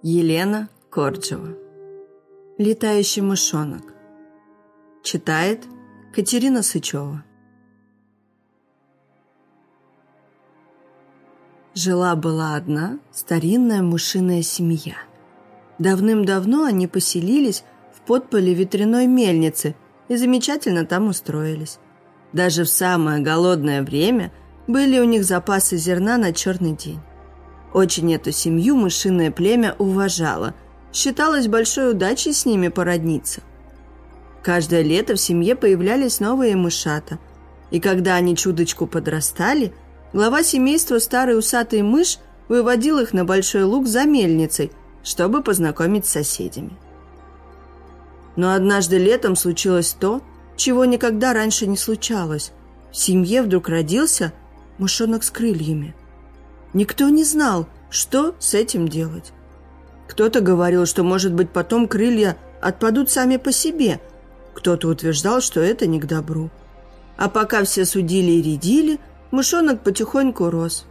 Елена Корджева Летающий мышонок Читает Катерина Сычева Жила-была одна старинная мышиная семья. Давным-давно они поселились в подполе ветряной мельницы и замечательно там устроились. Даже в самое голодное время были у них запасы зерна на черный день. Очень эту семью мышиное племя уважало. Считалось большой удачей с ними породниться. Каждое лето в семье появлялись новые мышата. И когда они чудочку подрастали, глава семейства старый усатый мышь выводил их на большой луг за мельницей, чтобы познакомить с соседями. Но однажды летом случилось то, чего никогда раньше не случалось. В семье вдруг родился мышонок с крыльями. Никто не знал, что с этим делать. Кто-то говорил, что, может быть, потом крылья отпадут сами по себе. Кто-то утверждал, что это не к добру. А пока все судили и рядили, мышонок потихоньку рос.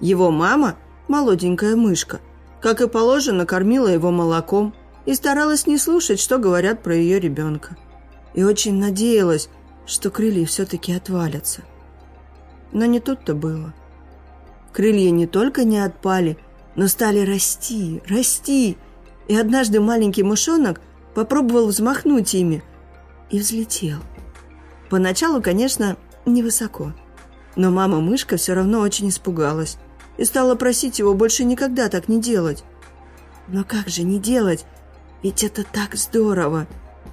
Его мама, молоденькая мышка, как и положено, кормила его молоком и старалась не слушать, что говорят про ее ребенка. И очень надеялась, что крылья все-таки отвалятся. Но не тут-то было. Крылья не только не отпали, но стали расти, расти. И однажды маленький мышонок попробовал взмахнуть ими и взлетел. Поначалу, конечно, невысоко. Но мама-мышка все равно очень испугалась и стала просить его больше никогда так не делать. Но как же не делать? Ведь это так здорово!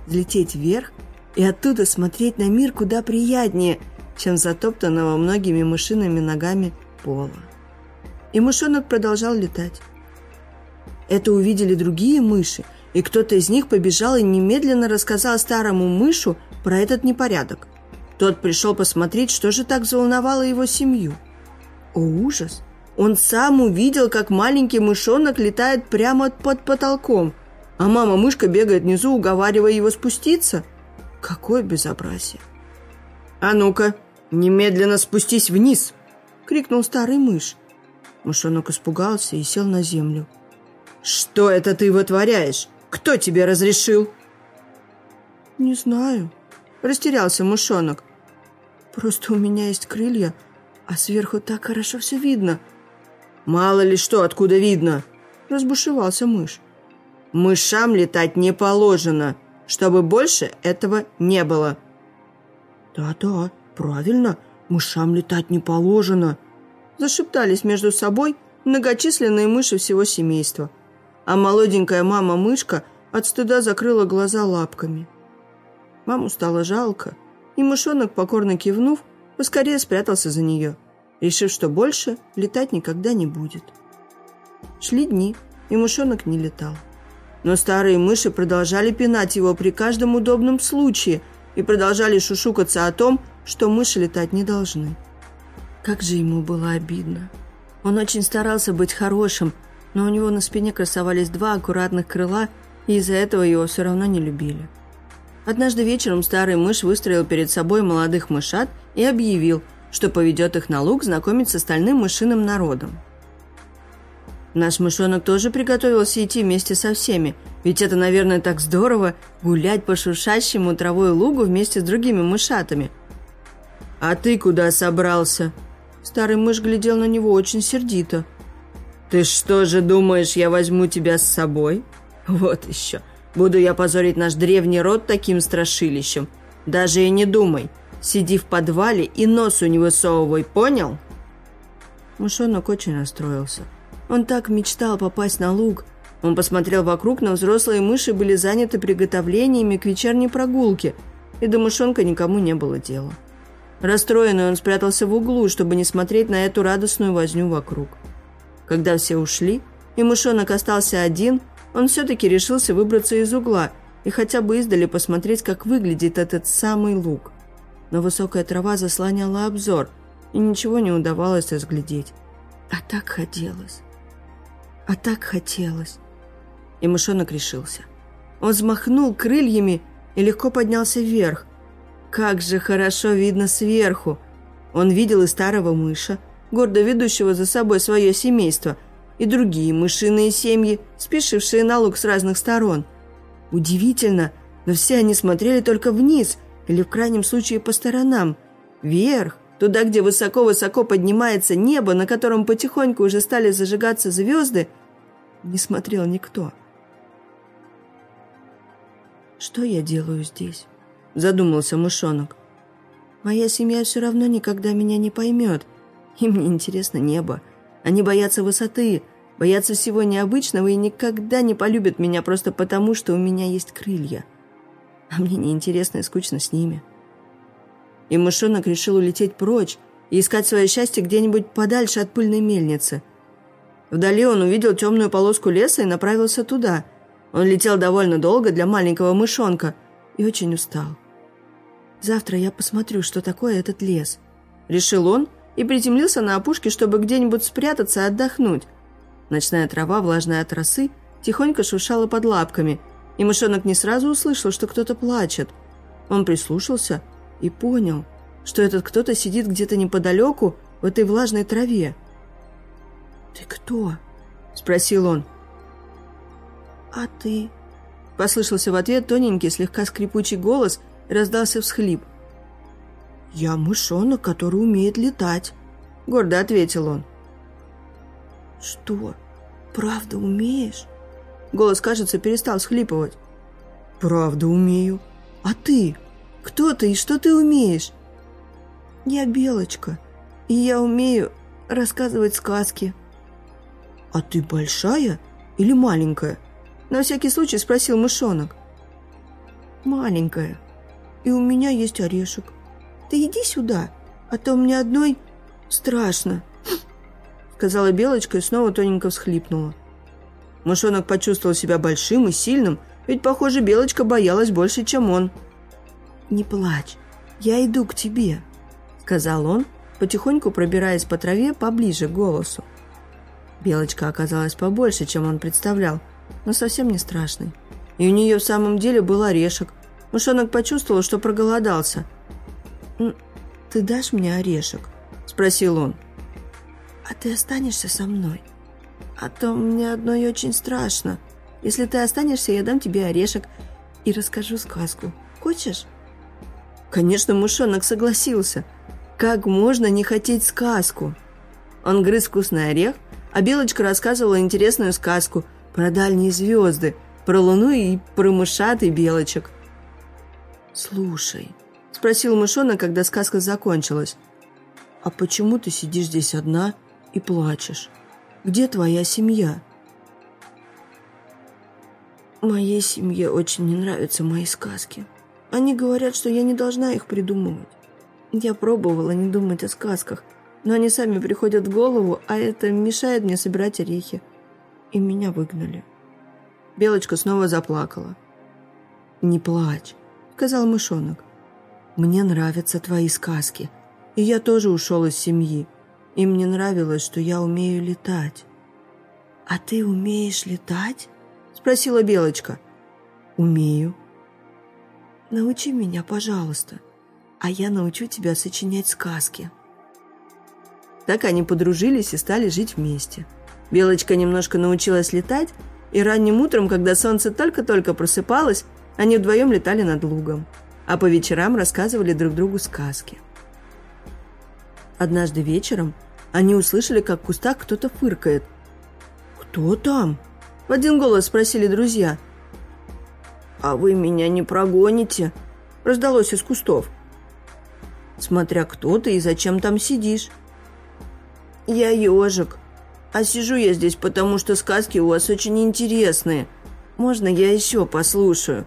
Взлететь вверх и оттуда смотреть на мир куда приятнее, чем затоптанного многими мышиными ногами пола и мышонок продолжал летать. Это увидели другие мыши, и кто-то из них побежал и немедленно рассказал старому мышу про этот непорядок. Тот пришел посмотреть, что же так взволновало его семью. О, ужас! Он сам увидел, как маленький мышонок летает прямо под потолком, а мама-мышка бегает внизу, уговаривая его спуститься. Какое безобразие! «А ну-ка, немедленно спустись вниз!» — крикнул старый мышь. Мышонок испугался и сел на землю. «Что это ты вытворяешь? Кто тебе разрешил?» «Не знаю», – растерялся мышонок. «Просто у меня есть крылья, а сверху так хорошо все видно». «Мало ли что, откуда видно?» – разбушевался мышь. «Мышам летать не положено, чтобы больше этого не было». «Да-да, правильно, мышам летать не положено», Зашептались между собой многочисленные мыши всего семейства. А молоденькая мама-мышка от стыда закрыла глаза лапками. Маму стало жалко, и мышонок, покорно кивнув, поскорее спрятался за нее, решив, что больше летать никогда не будет. Шли дни, и мышонок не летал. Но старые мыши продолжали пинать его при каждом удобном случае и продолжали шушукаться о том, что мыши летать не должны. Как же ему было обидно. Он очень старался быть хорошим, но у него на спине красовались два аккуратных крыла, и из-за этого его все равно не любили. Однажды вечером старый мышь выстроил перед собой молодых мышат и объявил, что поведет их на луг знакомить с остальным мышиным народом. Наш мышонок тоже приготовился идти вместе со всеми, ведь это, наверное, так здорово гулять по шуршащему травой лугу вместе с другими мышатами. «А ты куда собрался?» Старый мышь глядел на него очень сердито. «Ты что же думаешь, я возьму тебя с собой? Вот еще. Буду я позорить наш древний род таким страшилищем. Даже и не думай. Сиди в подвале и носу не высовывай, понял?» Мышонок очень расстроился. Он так мечтал попасть на луг. Он посмотрел вокруг, но взрослые мыши были заняты приготовлениями к вечерней прогулке, и до мышонка никому не было дела. Расстроенный он спрятался в углу, чтобы не смотреть на эту радостную возню вокруг. Когда все ушли, и мышонок остался один, он все-таки решился выбраться из угла и хотя бы издали посмотреть, как выглядит этот самый луг. Но высокая трава заслоняла обзор, и ничего не удавалось разглядеть. А так хотелось. А так хотелось. И мышонок решился. Он взмахнул крыльями и легко поднялся вверх, как же хорошо видно сверху! Он видел и старого мыша, гордо ведущего за собой свое семейство, и другие мышиные семьи, спешившие на луг с разных сторон. Удивительно, но все они смотрели только вниз или в крайнем случае по сторонам. Вверх, туда, где высоко-высоко поднимается небо, на котором потихоньку уже стали зажигаться звезды, не смотрел никто. «Что я делаю здесь?» – задумался мышонок. «Моя семья все равно никогда меня не поймет. Им не интересно небо. Они боятся высоты, боятся всего необычного и никогда не полюбят меня просто потому, что у меня есть крылья. А мне неинтересно и скучно с ними». И мышонок решил улететь прочь и искать свое счастье где-нибудь подальше от пыльной мельницы. Вдали он увидел темную полоску леса и направился туда. Он летел довольно долго для маленького мышонка и очень устал. «Завтра я посмотрю, что такое этот лес», — решил он и приземлился на опушке, чтобы где-нибудь спрятаться и отдохнуть. Ночная трава, влажная от росы, тихонько шуршала под лапками, и мышонок не сразу услышал, что кто-то плачет. Он прислушался и понял, что этот кто-то сидит где-то неподалеку в этой влажной траве. «Ты кто?» – спросил он. «А ты?» – послышался в ответ тоненький, слегка скрипучий голос раздался всхлип. «Я мышонок, который умеет летать», – гордо ответил он. «Что, правда умеешь?» Голос, кажется, перестал схлипывать. «Правда умею. А ты?» Кто ты и что ты умеешь?» «Я Белочка, и я умею рассказывать сказки». «А ты большая или маленькая?» На всякий случай спросил мышонок. «Маленькая, и у меня есть орешек. Ты иди сюда, а то мне одной страшно», сказала Белочка и снова тоненько всхлипнула. Мышонок почувствовал себя большим и сильным, ведь, похоже, Белочка боялась больше, чем он. «Не плачь, я иду к тебе», — сказал он, потихоньку пробираясь по траве поближе к голосу. Белочка оказалась побольше, чем он представлял, но совсем не страшной. И у нее в самом деле был орешек. Мышонок почувствовал, что проголодался. «Ты дашь мне орешек?» – спросил он. «А ты останешься со мной? А то мне одной очень страшно. Если ты останешься, я дам тебе орешек и расскажу сказку. Хочешь?» Конечно, мышонок согласился. Как можно не хотеть сказку? Он грыз вкусный орех, а Белочка рассказывала интересную сказку про дальние звезды, про луну и про мышат и белочек. «Слушай», — спросил мышонок, когда сказка закончилась, «а почему ты сидишь здесь одна и плачешь? Где твоя семья?» «Моей семье очень не нравятся мои сказки», они говорят, что я не должна их придумывать. Я пробовала не думать о сказках, но они сами приходят в голову, а это мешает мне собирать орехи. И меня выгнали. Белочка снова заплакала. «Не плачь», — сказал мышонок. «Мне нравятся твои сказки, и я тоже ушел из семьи. И мне нравилось, что я умею летать». «А ты умеешь летать?» — спросила Белочка. «Умею», Научи меня, пожалуйста, а я научу тебя сочинять сказки». Так они подружились и стали жить вместе. Белочка немножко научилась летать, и ранним утром, когда солнце только-только просыпалось, они вдвоем летали над лугом, а по вечерам рассказывали друг другу сказки. Однажды вечером они услышали, как в кустах кто-то фыркает. «Кто там?» – в один голос спросили друзья – «А вы меня не прогоните?» – раздалось из кустов. «Смотря кто ты и зачем там сидишь». «Я ежик, а сижу я здесь, потому что сказки у вас очень интересные. Можно я еще послушаю?»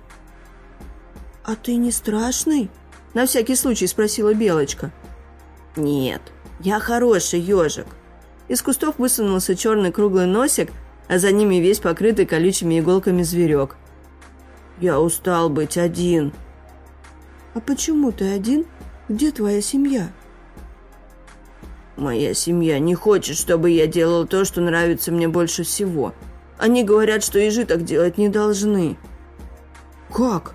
«А ты не страшный?» – на всякий случай спросила Белочка. «Нет, я хороший ежик». Из кустов высунулся черный круглый носик, а за ними весь покрытый колючими иголками зверек – я устал быть один. А почему ты один? Где твоя семья? Моя семья не хочет, чтобы я делал то, что нравится мне больше всего. Они говорят, что ежи так делать не должны. Как?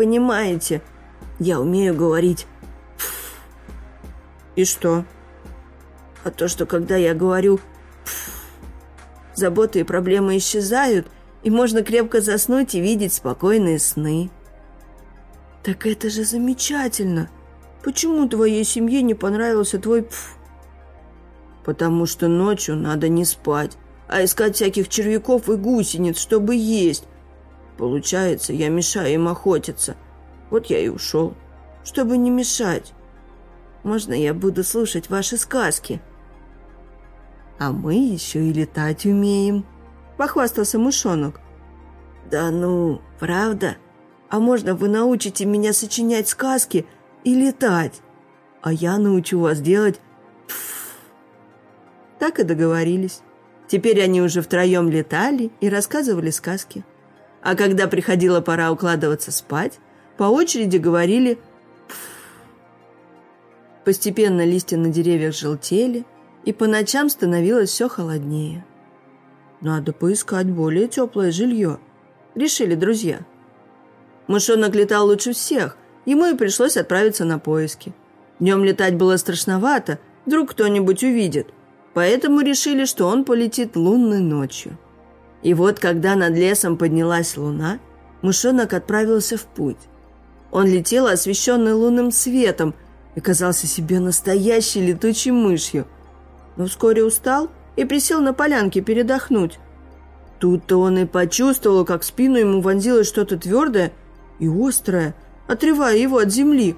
Понимаете, я умею говорить И что? А то, что когда я говорю заботы и проблемы исчезают, и можно крепко заснуть и видеть спокойные сны. Так это же замечательно! Почему твоей семье не понравился твой пф? Потому что ночью надо не спать, а искать всяких червяков и гусениц, чтобы есть. Получается, я мешаю им охотиться. Вот я и ушел, чтобы не мешать. Можно я буду слушать ваши сказки?» «А мы еще и летать умеем», — похвастался мышонок. «Да ну, правда? А можно вы научите меня сочинять сказки и летать? А я научу вас делать пф». Так и договорились. Теперь они уже втроем летали и рассказывали сказки. А когда приходила пора укладываться спать, по очереди говорили Постепенно листья на деревьях желтели, и по ночам становилось все холоднее. «Надо поискать более теплое жилье», — решили друзья. Мышонок летал лучше всех, ему и пришлось отправиться на поиски. Днем летать было страшновато, вдруг кто-нибудь увидит, поэтому решили, что он полетит лунной ночью. И вот, когда над лесом поднялась луна, мышонок отправился в путь. Он летел, освещенный лунным светом, и казался себе настоящей летучей мышью. Но вскоре устал и присел на полянке передохнуть. Тут-то он и почувствовал, как в спину ему вонзилось что-то твердое и острое, отрывая его от земли.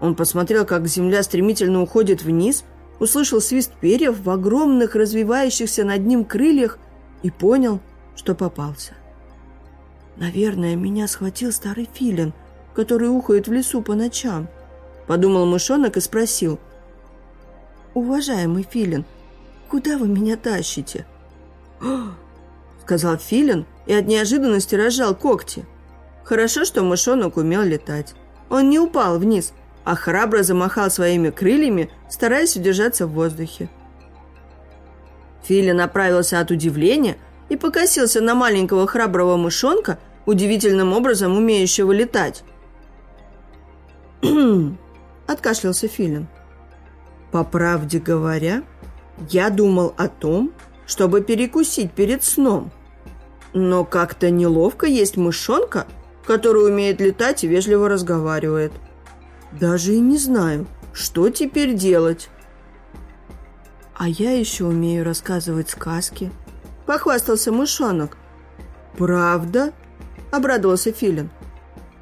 Он посмотрел, как земля стремительно уходит вниз, услышал свист перьев в огромных развивающихся над ним крыльях и понял, что попался. «Наверное, меня схватил старый филин, который ухает в лесу по ночам», Подумал мышонок и спросил. «Уважаемый Филин, куда вы меня тащите?» Сказал Филин и от неожиданности разжал когти. Хорошо, что мышонок умел летать. Он не упал вниз, а храбро замахал своими крыльями, стараясь удержаться в воздухе. Филин направился от удивления и покосился на маленького храброго мышонка, удивительным образом умеющего летать. – откашлялся Филин. «По правде говоря, я думал о том, чтобы перекусить перед сном. Но как-то неловко есть мышонка, который умеет летать и вежливо разговаривает. Даже и не знаю, что теперь делать». «А я еще умею рассказывать сказки», – похвастался мышонок. «Правда?» – обрадовался Филин.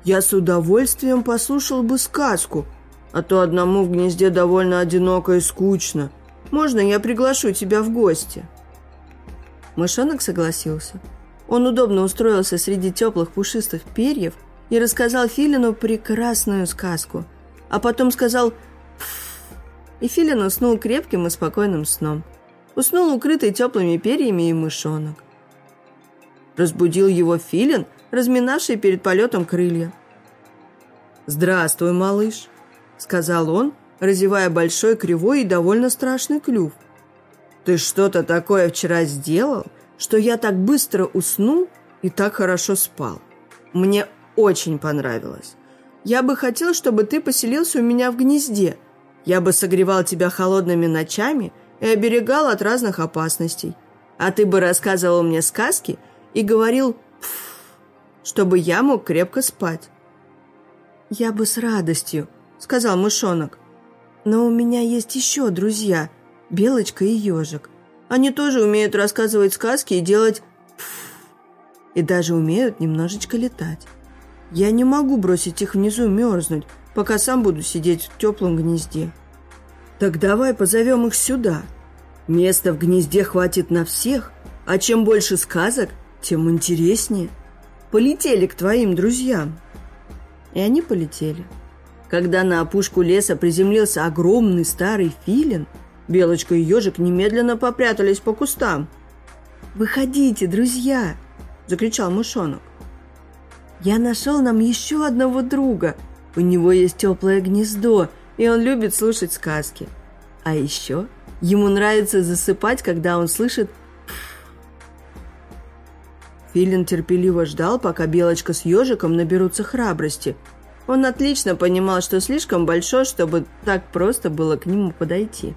«Я с удовольствием послушал бы сказку, а то одному в гнезде довольно одиноко и скучно. Можно я приглашу тебя в гости?» Мышонок согласился. Он удобно устроился среди теплых пушистых перьев и рассказал Филину прекрасную сказку, а потом сказал «Пф», и Филин уснул крепким и спокойным сном. Уснул укрытый теплыми перьями и мышонок. Разбудил его Филин, разминавший перед полетом крылья. «Здравствуй, малыш!» сказал он, разевая большой кривой и довольно страшный клюв. «Ты что-то такое вчера сделал, что я так быстро уснул и так хорошо спал. Мне очень понравилось. Я бы хотел, чтобы ты поселился у меня в гнезде. Я бы согревал тебя холодными ночами и оберегал от разных опасностей. А ты бы рассказывал мне сказки и говорил «пф», чтобы я мог крепко спать». «Я бы с радостью», сказал мышонок. «Но у меня есть еще друзья, Белочка и Ежик. Они тоже умеют рассказывать сказки и делать пф, и даже умеют немножечко летать. Я не могу бросить их внизу мерзнуть, пока сам буду сидеть в теплом гнезде. Так давай позовем их сюда. Места в гнезде хватит на всех, а чем больше сказок, тем интереснее. Полетели к твоим друзьям». И они полетели. Когда на опушку леса приземлился огромный старый филин, Белочка и ежик немедленно попрятались по кустам. «Выходите, друзья!» – закричал мышонок. «Я нашел нам еще одного друга. У него есть теплое гнездо, и он любит слушать сказки. А еще ему нравится засыпать, когда он слышит Филин терпеливо ждал, пока Белочка с ежиком наберутся храбрости – он отлично понимал, что слишком большой, чтобы так просто было к нему подойти.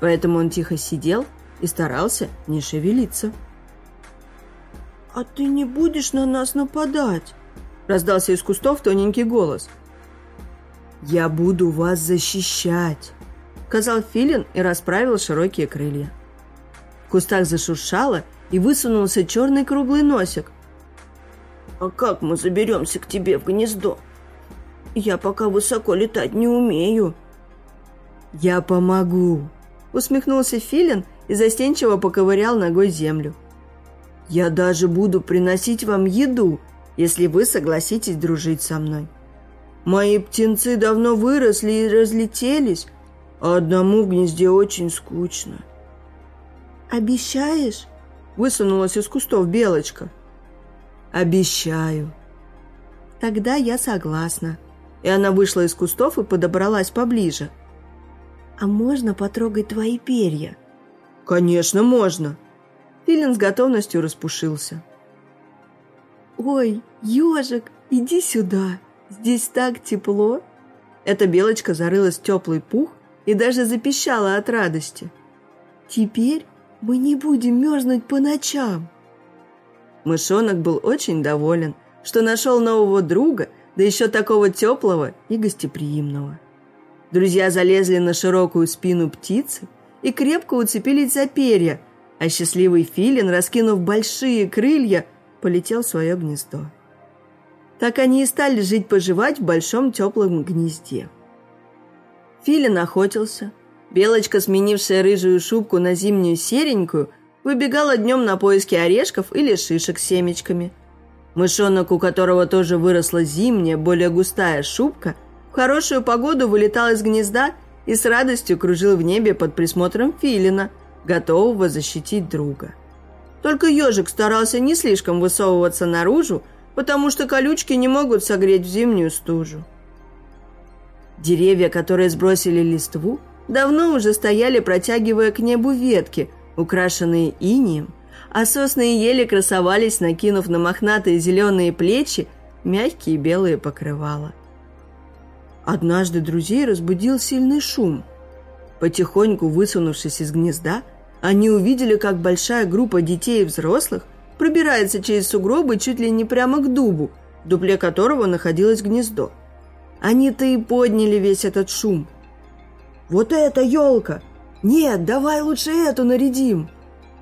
Поэтому он тихо сидел и старался не шевелиться. «А ты не будешь на нас нападать?» Раздался из кустов тоненький голос. «Я буду вас защищать», — сказал Филин и расправил широкие крылья. В кустах зашуршало, и высунулся черный круглый носик. «А как мы заберемся к тебе в гнездо? Я пока высоко летать не умею». «Я помогу», — усмехнулся Филин и застенчиво поковырял ногой землю. «Я даже буду приносить вам еду, если вы согласитесь дружить со мной. Мои птенцы давно выросли и разлетелись, а одному в гнезде очень скучно». «Обещаешь?» — высунулась из кустов белочка. «Обещаю». «Тогда я согласна». И она вышла из кустов и подобралась поближе. «А можно потрогать твои перья?» «Конечно, можно!» Филин с готовностью распушился. «Ой, ежик, иди сюда! Здесь так тепло!» Эта белочка зарылась в теплый пух и даже запищала от радости. «Теперь мы не будем мерзнуть по ночам!» Мышонок был очень доволен, что нашел нового друга, да еще такого теплого и гостеприимного. Друзья залезли на широкую спину птицы и крепко уцепились за перья, а счастливый филин, раскинув большие крылья, полетел в свое гнездо. Так они и стали жить-поживать в большом теплом гнезде. Филин охотился. Белочка, сменившая рыжую шубку на зимнюю серенькую, выбегала днем на поиски орешков или шишек с семечками. Мышонок, у которого тоже выросла зимняя, более густая шубка, в хорошую погоду вылетал из гнезда и с радостью кружил в небе под присмотром филина, готового защитить друга. Только ежик старался не слишком высовываться наружу, потому что колючки не могут согреть в зимнюю стужу. Деревья, которые сбросили листву, давно уже стояли, протягивая к небу ветки, украшенные инием, а сосны и ели красовались, накинув на мохнатые зеленые плечи мягкие белые покрывала. Однажды друзей разбудил сильный шум. Потихоньку высунувшись из гнезда, они увидели, как большая группа детей и взрослых пробирается через сугробы чуть ли не прямо к дубу, в дупле которого находилось гнездо. Они-то и подняли весь этот шум. «Вот это елка! Нет, давай лучше эту нарядим!»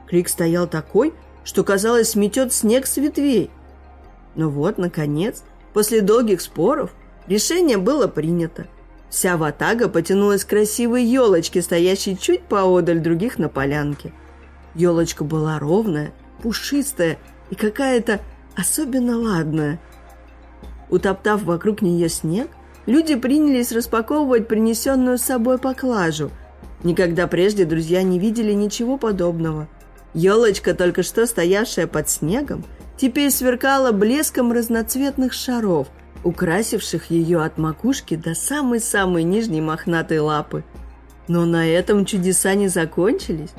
Крик стоял такой, что, казалось, сметет снег с ветвей. Но вот, наконец, после долгих споров, Решение было принято. Вся ватага потянулась к красивой елочке, стоящей чуть поодаль других на полянке. Елочка была ровная, пушистая и какая-то особенно ладная. Утоптав вокруг нее снег, люди принялись распаковывать принесенную с собой поклажу. Никогда прежде друзья не видели ничего подобного. Елочка, только что стоявшая под снегом, теперь сверкала блеском разноцветных шаров – украсивших ее от макушки до самой-самой нижней мохнатой лапы. Но на этом чудеса не закончились.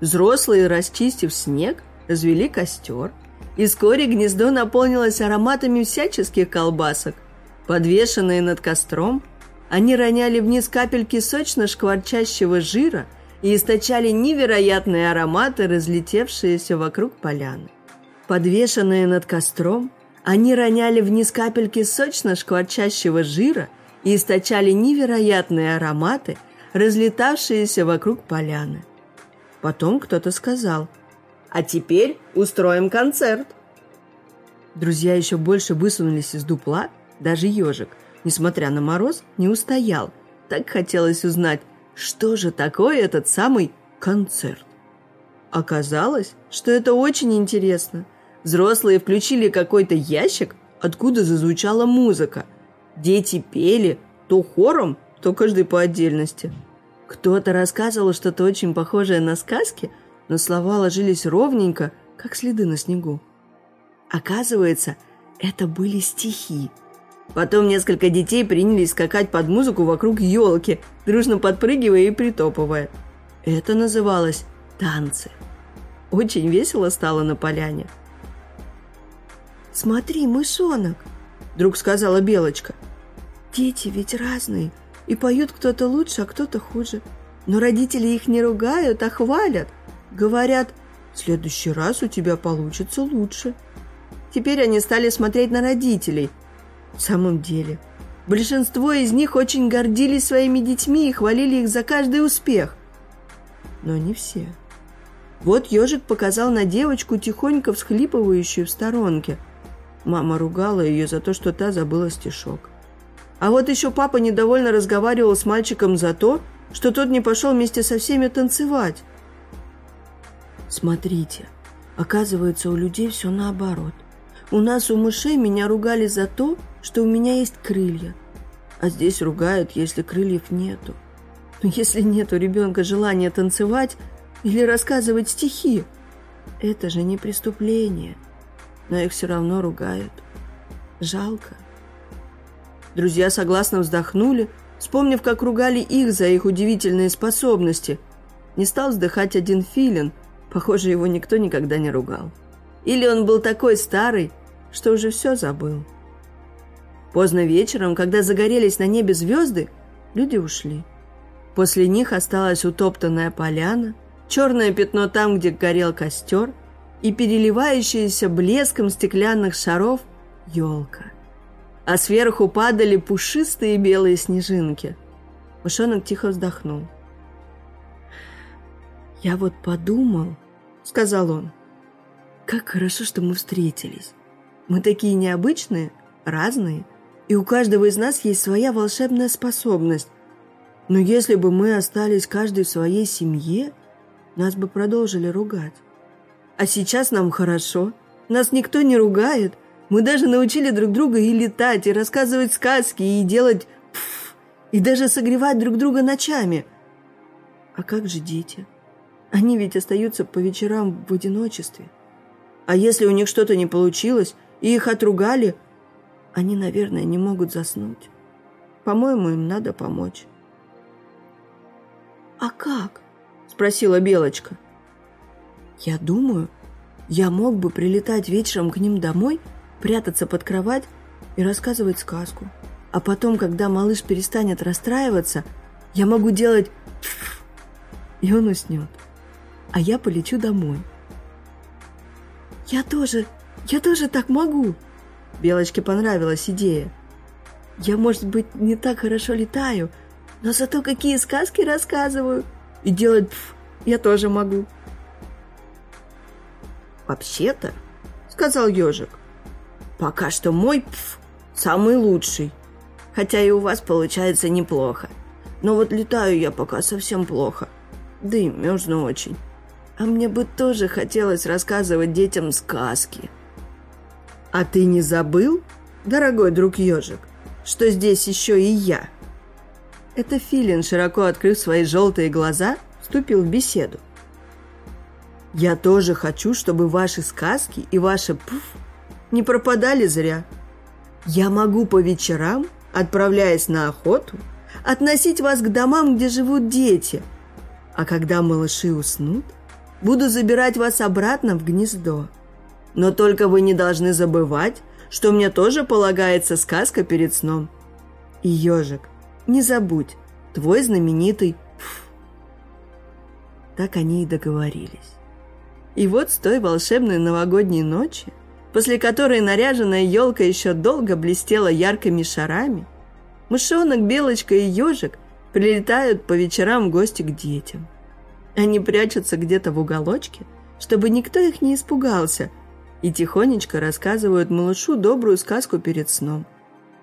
Взрослые, расчистив снег, развели костер, и вскоре гнездо наполнилось ароматами всяческих колбасок. Подвешенные над костром, они роняли вниз капельки сочно-шкварчащего жира и источали невероятные ароматы, разлетевшиеся вокруг поляны. Подвешенные над костром, они роняли вниз капельки сочно-шкварчащего жира и источали невероятные ароматы, разлетавшиеся вокруг поляны. Потом кто-то сказал «А теперь устроим концерт». Друзья еще больше высунулись из дупла, даже ежик, несмотря на мороз, не устоял. Так хотелось узнать, что же такое этот самый концерт. Оказалось, что это очень интересно – Взрослые включили какой-то ящик, откуда зазвучала музыка. Дети пели, то хором, то каждый по отдельности. Кто-то рассказывал что-то очень похожее на сказки, но слова ложились ровненько, как следы на снегу. Оказывается, это были стихи. Потом несколько детей принялись скакать под музыку вокруг елки, дружно подпрыгивая и притопывая. Это называлось «танцы». Очень весело стало на поляне. «Смотри, мышонок!» – вдруг сказала Белочка. «Дети ведь разные, и поют кто-то лучше, а кто-то хуже. Но родители их не ругают, а хвалят. Говорят, в следующий раз у тебя получится лучше. Теперь они стали смотреть на родителей. В самом деле, большинство из них очень гордились своими детьми и хвалили их за каждый успех. Но не все. Вот ежик показал на девочку, тихонько всхлипывающую в сторонке. Мама ругала ее за то, что та забыла стишок. А вот еще папа недовольно разговаривал с мальчиком за то, что тот не пошел вместе со всеми танцевать. Смотрите, оказывается, у людей все наоборот. У нас, у мышей, меня ругали за то, что у меня есть крылья. А здесь ругают, если крыльев нету. Но если нет у ребенка желания танцевать или рассказывать стихи, это же не преступление. Но их все равно ругают. Жалко. Друзья согласно вздохнули, вспомнив, как ругали их за их удивительные способности. Не стал вздыхать один филин, похоже, его никто никогда не ругал. Или он был такой старый, что уже все забыл. Поздно вечером, когда загорелись на небе звезды, люди ушли. После них осталась утоптанная поляна, черное пятно там, где горел костер, и переливающаяся блеском стеклянных шаров елка. А сверху падали пушистые белые снежинки. Мышонок тихо вздохнул. «Я вот подумал», — сказал он, как хорошо, что мы встретились. Мы такие необычные, разные, и у каждого из нас есть своя волшебная способность. Но если бы мы остались каждый в своей семье, нас бы продолжили ругать. А сейчас нам хорошо, нас никто не ругает. Мы даже научили друг друга и летать, и рассказывать сказки, и делать пф, и даже согревать друг друга ночами. А как же дети? Они ведь остаются по вечерам в одиночестве. А если у них что-то не получилось, и их отругали, они, наверное, не могут заснуть. По-моему, им надо помочь. «А как?» – спросила Белочка. «Я думаю, я мог бы прилетать вечером к ним домой, прятаться под кровать и рассказывать сказку. А потом, когда малыш перестанет расстраиваться, я могу делать и он уснет. А я полечу домой». «Я тоже, я тоже так могу!» Белочке понравилась идея. «Я, может быть, не так хорошо летаю, но зато какие сказки рассказываю. И делать пф я тоже могу». «Вообще-то, — сказал ежик, — пока что мой пф самый лучший, хотя и у вас получается неплохо. Но вот летаю я пока совсем плохо, да и мерзну очень. А мне бы тоже хотелось рассказывать детям сказки. А ты не забыл, дорогой друг ежик, что здесь еще и я? Это Филин, широко открыв свои желтые глаза, вступил в беседу. Я тоже хочу, чтобы ваши сказки и ваши пуф не пропадали зря. Я могу по вечерам, отправляясь на охоту, относить вас к домам, где живут дети. А когда малыши уснут, Буду забирать вас обратно в гнездо. Но только вы не должны забывать, что мне тоже полагается сказка перед сном. И, ежик, не забудь, твой знаменитый Пф. Так они и договорились. И вот с той волшебной новогодней ночи, после которой наряженная елка еще долго блестела яркими шарами, мышонок, белочка и ежик прилетают по вечерам в гости к детям. Они прячутся где-то в уголочке, чтобы никто их не испугался, и тихонечко рассказывают малышу добрую сказку перед сном.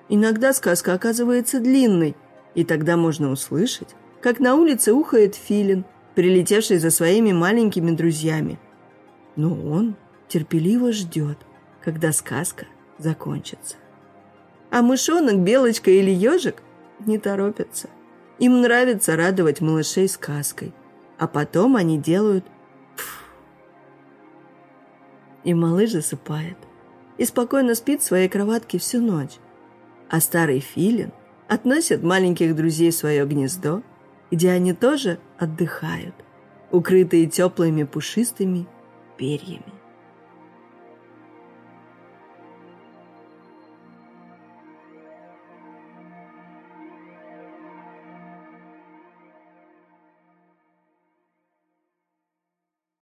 Иногда сказка оказывается длинной, и тогда можно услышать, как на улице ухает филин, прилетевший за своими маленькими друзьями. Но он терпеливо ждет, когда сказка закончится. А мышонок, белочка или ежик не торопятся. Им нравится радовать малышей сказкой – а потом они делают пф. И малыш засыпает. И спокойно спит в своей кроватке всю ночь. А старый филин относит маленьких друзей в свое гнездо, где они тоже отдыхают, укрытые теплыми пушистыми перьями.